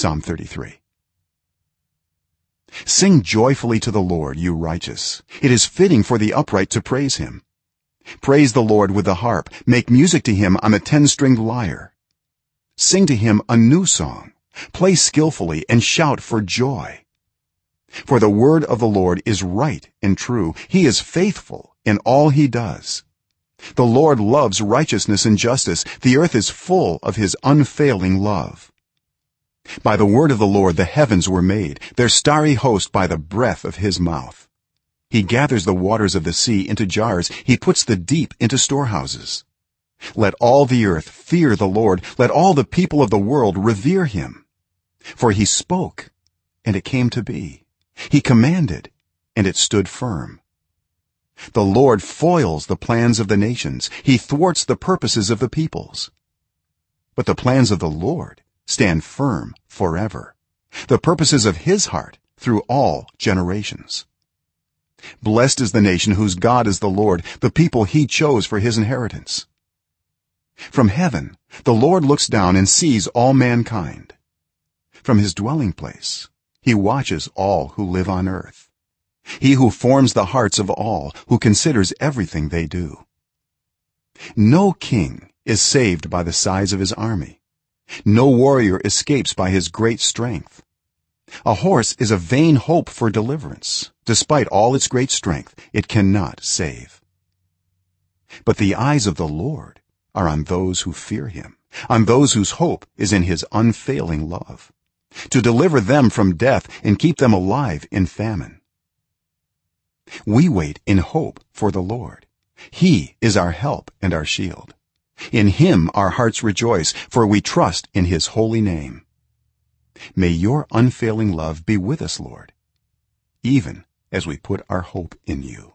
psalm 33 sing joyfully to the lord you righteous. It is fitting for the upright to praise him. Praise the lord with the harp. Make music to him. On a 10-stringed lyre. Sing to him a new song. Play skillfully and shout for joy. For the word of the lord is right and true. He is faithful in all he does. The lord loves righteousness and justice. The earth is full of his unfailing love by the word of the lord the heavens were made their starry host by the breath of his mouth. He gathers the waters of the sea into jars. He puts the deep into storehouses. Let all the earth fear the lord. Let all the people of the world revere him. For he spoke and it came to be. He commanded and it stood firm. The lord foils the plans of the nations. He thwarts the purposes of the peoples. But the plans of the lord stand firm forever. The purposes of his heart through all generations. Blessed is the nation whose god is the lord the people he chose for his inheritance. From heaven the lord looks down and sees all mankind. From his dwelling place he watches all who live on earth. He who forms the hearts of all who considers everything they do. No king is saved by the size of his army no warrior escapes by his great strength. A horse is a vain hope for deliverance. Despite all its great strength it cannot save. But the eyes of the lord are on those who fear him on those whose hope is in his unfailing love to deliver them from death and keep them alive in famine. We wait in hope for the lord. He is our help and our shield in him our hearts rejoice for we trust in his holy name. May your unfailing love be with us lord even as we put our hope in you